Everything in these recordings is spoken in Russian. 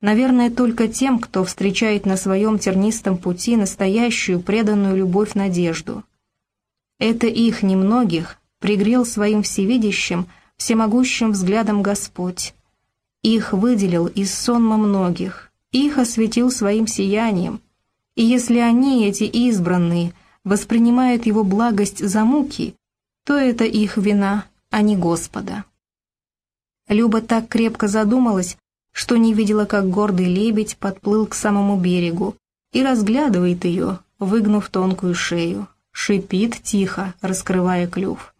Наверное, только тем, кто встречает на своем тернистом пути настоящую преданную любовь-надежду. Это их немногих пригрел своим всевидящим, всемогущим взглядом Господь. Их выделил из сонма многих, их осветил своим сиянием. И если они, эти избранные, воспринимают его благость за муки, то это их вина, а не Господа. Люба так крепко задумалась, что не видела, как гордый лебедь подплыл к самому берегу и разглядывает ее, выгнув тонкую шею. Шипит тихо, раскрывая клюв.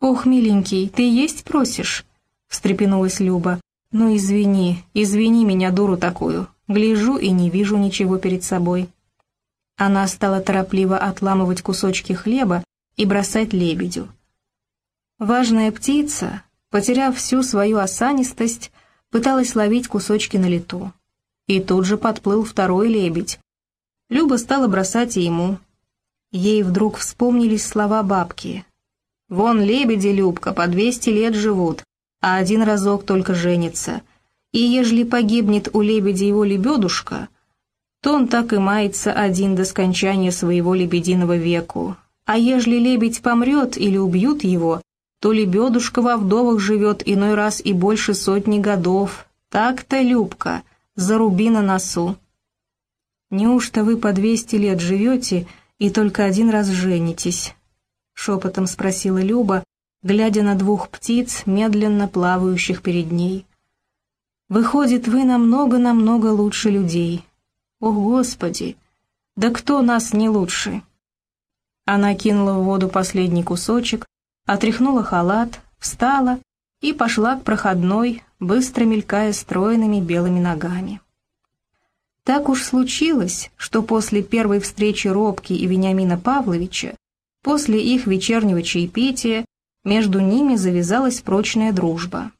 «Ох, миленький, ты есть просишь?» — встрепенулась Люба. «Ну, извини, извини меня, дуру такую. Гляжу и не вижу ничего перед собой». Она стала торопливо отламывать кусочки хлеба и бросать лебедю. Важная птица, потеряв всю свою осанистость, пыталась ловить кусочки на лету. И тут же подплыл второй лебедь. Люба стала бросать ему. Ей вдруг вспомнились слова бабки. «Вон лебеди, Любка, по двести лет живут, а один разок только женится. И ежели погибнет у лебедя его лебедушка, то он так и мается один до скончания своего лебединого веку. А ежели лебедь помрет или убьют его, то лебедушка во вдовах живет иной раз и больше сотни годов. Так-то, Любка, заруби на носу. Неужто вы по двести лет живете и только один раз женитесь? Шепотом спросила Люба, глядя на двух птиц, медленно плавающих перед ней. Выходит, вы намного-намного лучше людей. О, Господи! Да кто нас не лучше? Она кинула в воду последний кусочек, отряхнула халат, встала и пошла к проходной, быстро мелькая стройными белыми ногами. Так уж случилось, что после первой встречи Робки и Вениамина Павловича, после их вечернего чаепития, между ними завязалась прочная дружба.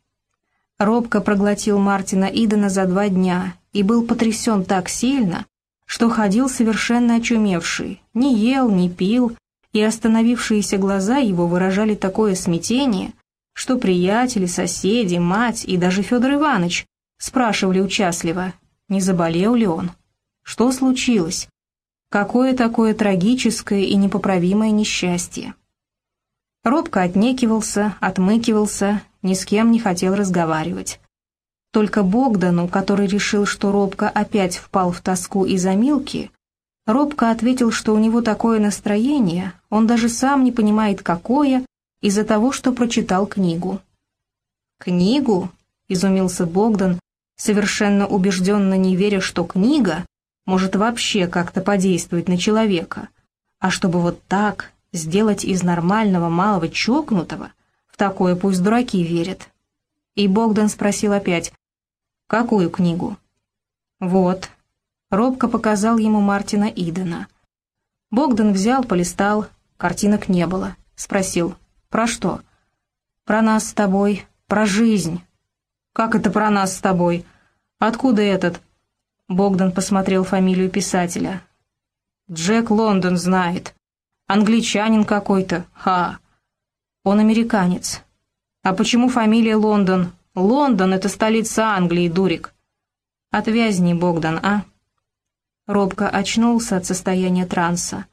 Робко проглотил Мартина Идена за два дня и был потрясен так сильно, что ходил совершенно очумевший, не ел, не пил, и остановившиеся глаза его выражали такое смятение, что приятели, соседи, мать и даже Федор Иванович спрашивали участливо, не заболел ли он, что случилось, какое такое трагическое и непоправимое несчастье. Робко отнекивался, отмыкивался, ни с кем не хотел разговаривать. Только Богдану, который решил, что Робко опять впал в тоску из-за Милки, Робко ответил, что у него такое настроение, он даже сам не понимает, какое, из-за того, что прочитал книгу. «Книгу?» — изумился Богдан, совершенно убежденно не веря, что книга может вообще как-то подействовать на человека. А чтобы вот так сделать из нормального малого чокнутого, в такое пусть дураки верят. И Богдан спросил опять, «Какую книгу?» «Вот», Робко показал ему Мартина Идена. Богдан взял, полистал, картинок не было. Спросил, про что? Про нас с тобой, про жизнь. Как это про нас с тобой? Откуда этот? Богдан посмотрел фамилию писателя. Джек Лондон знает. Англичанин какой-то, ха. Он американец. А почему фамилия Лондон? Лондон — это столица Англии, дурик. Отвязни, Богдан, а? Робко очнулся от состояния транса.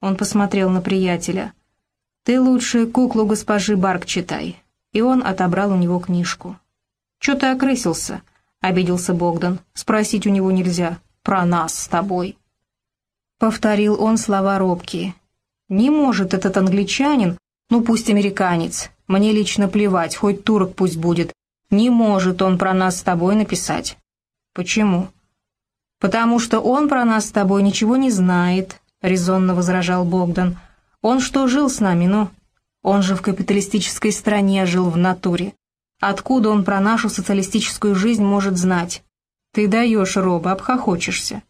Он посмотрел на приятеля. «Ты лучше куклу госпожи Барк читай». И он отобрал у него книжку. «Чё ты окрысился?» — обиделся Богдан. «Спросить у него нельзя. Про нас с тобой». Повторил он слова робкие. «Не может этот англичанин, ну пусть американец, мне лично плевать, хоть турок пусть будет, не может он про нас с тобой написать». «Почему?» «Потому что он про нас с тобой ничего не знает», — резонно возражал Богдан. «Он что, жил с нами, ну? Он же в капиталистической стране жил в натуре. Откуда он про нашу социалистическую жизнь может знать? Ты даешь, Роба, обхохочешься».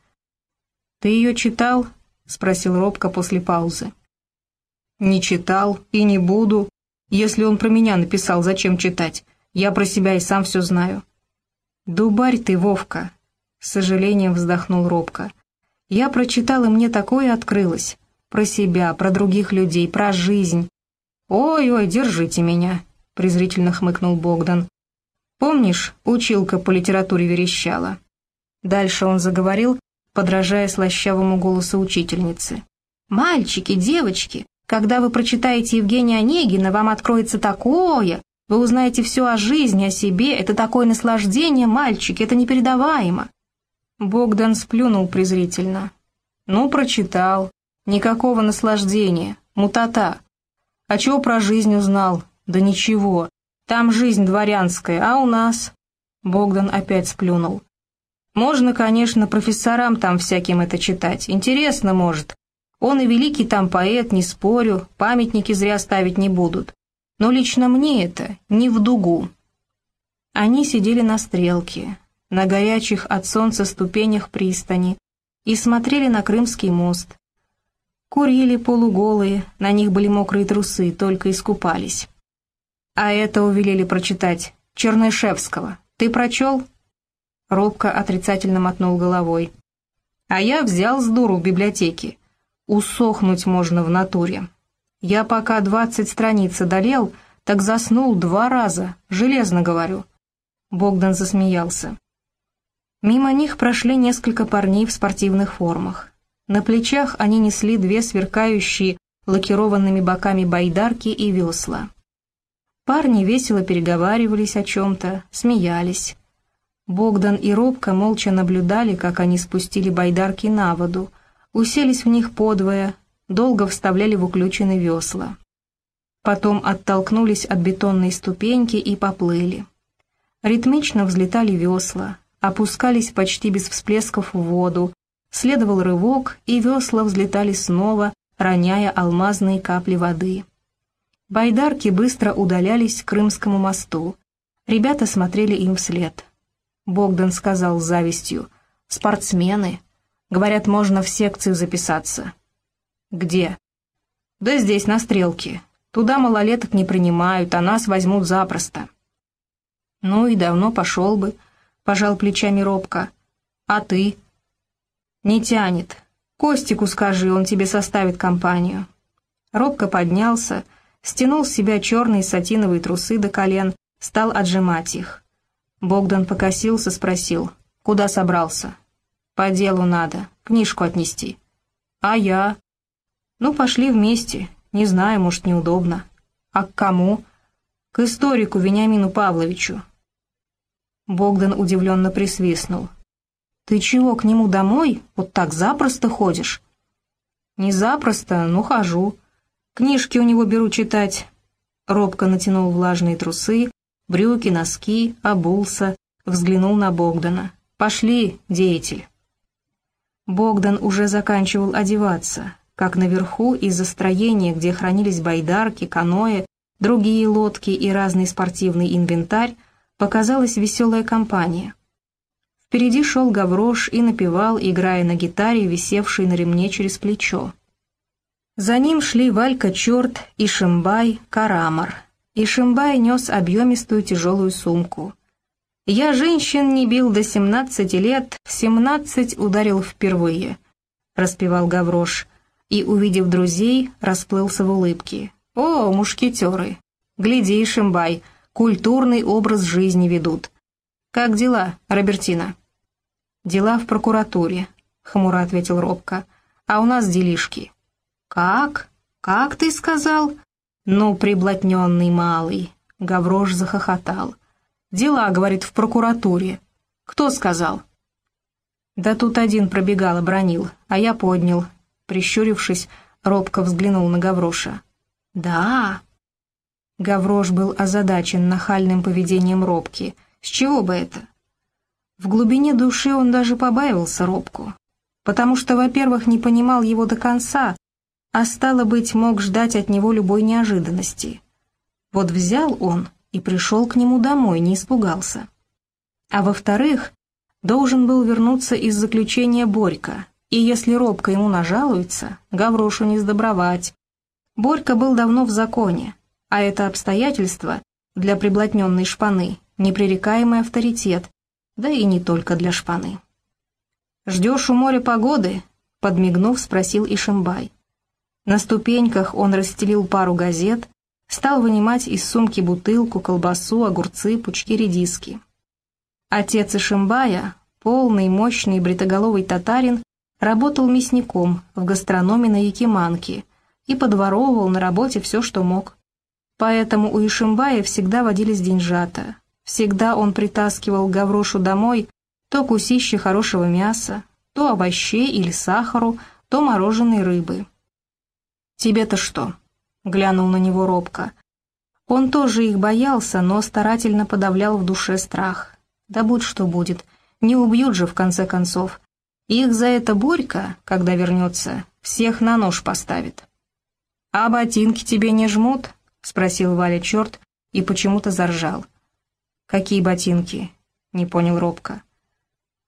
«Ты ее читал?» — спросил Робка после паузы. «Не читал и не буду. Если он про меня написал, зачем читать? Я про себя и сам все знаю». «Дубарь ты, Вовка, с сожалением вздохнул робко. Я прочитал, и мне такое открылось. Про себя, про других людей, про жизнь. «Ой-ой, держите меня», — презрительно хмыкнул Богдан. «Помнишь, училка по литературе верещала? Дальше он заговорил, подражая слащавому голосу учительницы. «Мальчики, девочки, когда вы прочитаете Евгения Онегина, вам откроется такое, вы узнаете все о жизни, о себе, это такое наслаждение, мальчики, это непередаваемо». Богдан сплюнул презрительно. «Ну, прочитал. Никакого наслаждения. Мутата. А чего про жизнь узнал? Да ничего. Там жизнь дворянская, а у нас...» Богдан опять сплюнул. «Можно, конечно, профессорам там всяким это читать. Интересно, может. Он и великий там поэт, не спорю, памятники зря ставить не будут. Но лично мне это не в дугу». Они сидели на стрелке, на горячих от солнца ступенях пристани и смотрели на Крымский мост. Курили полуголые, на них были мокрые трусы, только искупались. А это увелели прочитать. Чернышевского. Ты прочел?» Робко отрицательно мотнул головой. «А я взял с дуру в библиотеке. Усохнуть можно в натуре. Я пока двадцать страниц одолел, так заснул два раза, железно говорю». Богдан засмеялся. Мимо них прошли несколько парней в спортивных формах. На плечах они несли две сверкающие лакированными боками байдарки и весла. Парни весело переговаривались о чем-то, смеялись. Богдан и Робка молча наблюдали, как они спустили байдарки на воду, уселись в них подвое, долго вставляли в уключенные весла. Потом оттолкнулись от бетонной ступеньки и поплыли. Ритмично взлетали весла, опускались почти без всплесков в воду, следовал рывок, и весла взлетали снова, роняя алмазные капли воды. Байдарки быстро удалялись к Крымскому мосту. Ребята смотрели им вслед. Богдан сказал с завистью. «Спортсмены. Говорят, можно в секцию записаться». «Где?» «Да здесь, на стрелке. Туда малолеток не принимают, а нас возьмут запросто». «Ну и давно пошел бы», — пожал плечами робко. «А ты?» «Не тянет. Костику скажи, он тебе составит компанию». Робко поднялся, стянул с себя черные сатиновые трусы до колен, стал отжимать их. Богдан покосился, спросил, куда собрался? «По делу надо, книжку отнести». «А я?» «Ну, пошли вместе, не знаю, может, неудобно». «А к кому?» «К историку Вениамину Павловичу». Богдан удивленно присвистнул. «Ты чего, к нему домой? Вот так запросто ходишь?» «Не запросто, но хожу. Книжки у него беру читать. Робко натянул влажные трусы, брюки, носки, обулся, взглянул на Богдана. «Пошли, деятель». Богдан уже заканчивал одеваться, как наверху из-за строения, где хранились байдарки, каноэ, другие лодки и разный спортивный инвентарь, показалась веселая компания. Впереди шел Гаврош и напевал, играя на гитаре, висевшей на ремне через плечо. За ним шли Валька Черт, и Ишимбай, Карамар. Ишимбай нес объемистую тяжелую сумку. «Я женщин не бил до семнадцати лет, в семнадцать ударил впервые», — распевал Гаврош, и, увидев друзей, расплылся в улыбке. «О, мушкетеры! Гляди, Ишимбай, культурный образ жизни ведут. Как дела, Робертина?» «Дела в прокуратуре», — хмуро ответил Робко, — «а у нас делишки». «Как? Как ты сказал?» «Ну, приблотненный малый», — Гаврош захохотал. «Дела, — говорит, — в прокуратуре. Кто сказал?» «Да тут один пробегал, обронил, а я поднял». Прищурившись, робко взглянул на Гавроша. «Да?» Гаврош был озадачен нахальным поведением Робки. С чего бы это? В глубине души он даже побаивался Робку, потому что, во-первых, не понимал его до конца, а стало быть, мог ждать от него любой неожиданности. Вот взял он и пришел к нему домой, не испугался. А во-вторых, должен был вернуться из заключения Борька, и если робко ему нажалуется, Гаврошу не сдобровать. Борька был давно в законе, а это обстоятельство для приблотненной шпаны непререкаемый авторитет, да и не только для шпаны. «Ждешь у моря погоды?» — подмигнув, спросил Ишимбай. На ступеньках он расстелил пару газет, стал вынимать из сумки бутылку, колбасу, огурцы, пучки редиски. Отец Ишимбая, полный, мощный бритоголовый татарин, работал мясником в гастрономе на Якиманке и подворовывал на работе все, что мог. Поэтому у Ишимбая всегда водились деньжата. Всегда он притаскивал Гаврошу домой то кусище хорошего мяса, то овощей или сахару, то мороженой рыбы. «Тебе-то что?» — глянул на него робко. Он тоже их боялся, но старательно подавлял в душе страх. Да будь что будет, не убьют же в конце концов. Их за это Борька, когда вернется, всех на нож поставит. «А ботинки тебе не жмут?» — спросил Валя черт и почему-то заржал. «Какие ботинки?» — не понял робко.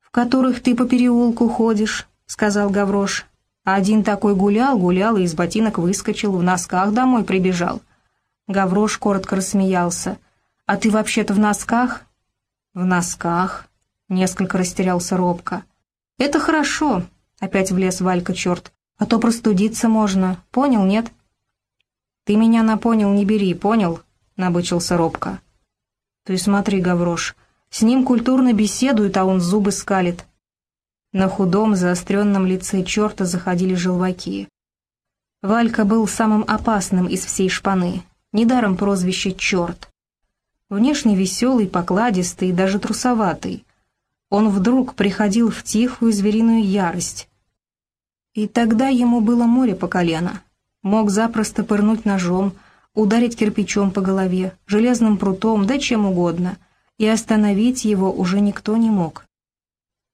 «В которых ты по переулку ходишь», — сказал Гаврош. Один такой гулял, гулял и из ботинок выскочил, в носках домой прибежал. Гаврош коротко рассмеялся. «А ты вообще-то в носках?» «В носках», — несколько растерялся робко. «Это хорошо», — опять влез Валька черт. «А то простудиться можно. Понял, нет?» «Ты меня на понял не бери, понял?» — набычился робко. «Ты смотри, Гаврош, с ним культурно беседуют, а он зубы скалит». На худом, заостренном лице черта заходили желваки. Валька был самым опасным из всей шпаны, недаром прозвище «Черт». Внешне веселый, покладистый, даже трусоватый. Он вдруг приходил в тихую звериную ярость. И тогда ему было море по колено. Мог запросто пырнуть ножом, ударить кирпичом по голове, железным прутом, да чем угодно, и остановить его уже никто не мог.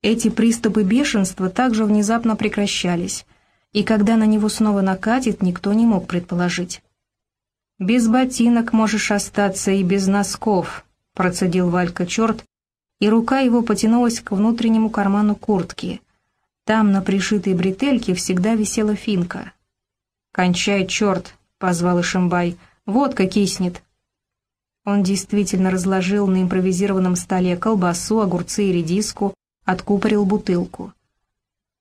Эти приступы бешенства также внезапно прекращались, и когда на него снова накатит, никто не мог предположить. «Без ботинок можешь остаться и без носков», — процедил Валька черт, и рука его потянулась к внутреннему карману куртки. Там на пришитой бретельке всегда висела финка. «Кончай, черт!» — позвал Ишимбай. «Водка киснет!» Он действительно разложил на импровизированном столе колбасу, огурцы и редиску, откупорил бутылку.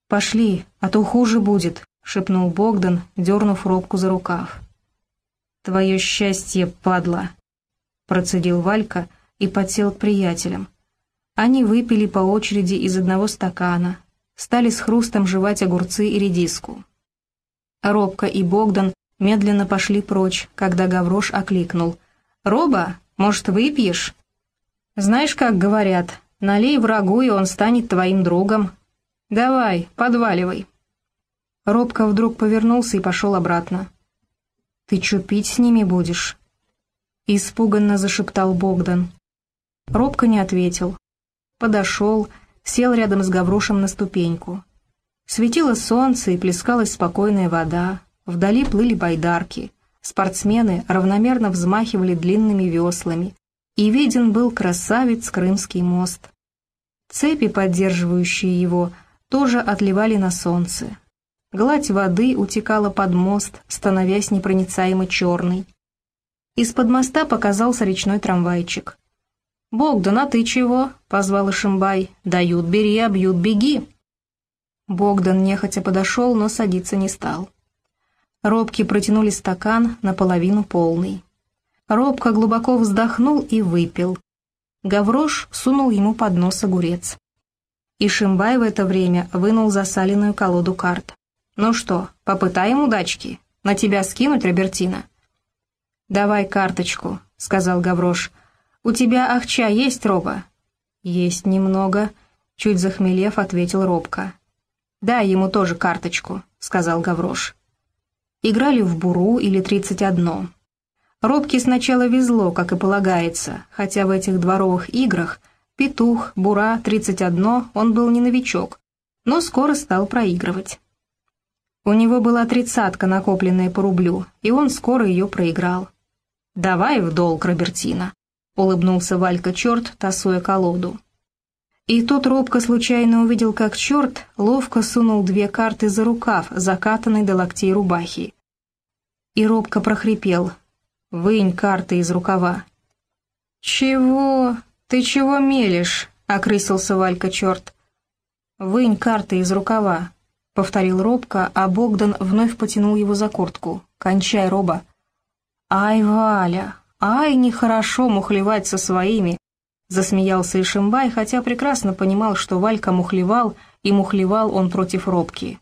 «Пошли, а то хуже будет», — шепнул Богдан, дернув робку за рукав. «Твое счастье, падла!» — процедил Валька и подсел к приятелям. Они выпили по очереди из одного стакана, стали с хрустом жевать огурцы и редиску. Робка и Богдан медленно пошли прочь, когда Гаврош окликнул. «Роба, может, выпьешь?» «Знаешь, как говорят, налей врагу, и он станет твоим другом. Давай, подваливай». Робка вдруг повернулся и пошел обратно. «Ты чё, пить с ними будешь?» Испуганно зашептал Богдан. Робко не ответил. Подошел, сел рядом с Гаврошем на ступеньку. Светило солнце и плескалась спокойная вода, вдали плыли байдарки, спортсмены равномерно взмахивали длинными веслами, и виден был красавец Крымский мост. Цепи, поддерживающие его, тоже отливали на солнце. Гладь воды утекала под мост, становясь непроницаемо черной. Из-под моста показался речной трамвайчик. «Богдан, а ты чего?» — позвал Ишимбай. «Дают, бери, а бьют, беги!» Богдан нехотя подошел, но садиться не стал. Робки протянули стакан, наполовину полный. Робко глубоко вздохнул и выпил. Гаврош сунул ему под нос огурец. И Шимбай в это время вынул засаленную колоду карт. «Ну что, попытаем удачки? На тебя скинуть, Робертина?» «Давай карточку», — сказал Гаврош. «У тебя ахча есть, Роба?» «Есть немного», — чуть захмелев, ответил Робка. «Дай ему тоже карточку», — сказал Гаврош. Играли в буру или тридцать одно. Робке сначала везло, как и полагается, хотя в этих дворовых играх петух, бура, тридцать одно он был не новичок, но скоро стал проигрывать. У него была тридцатка, накопленная по рублю, и он скоро ее проиграл. «Давай в долг, Робертина», — улыбнулся Валька черт, тасуя колоду. И тут робко случайно увидел, как черт ловко сунул две карты за рукав, закатанной до локтей рубахи. И робко прохрипел «Вынь карты из рукава». «Чего? Ты чего мелешь?» — окрысился Валька черт. «Вынь карты из рукава», — повторил робко, а Богдан вновь потянул его за куртку. «Кончай, роба». «Ай, Валя, ай, нехорошо мухлевать со своими», — засмеялся Ишимбай, хотя прекрасно понимал, что Валька мухлевал, и мухлевал он против Робки.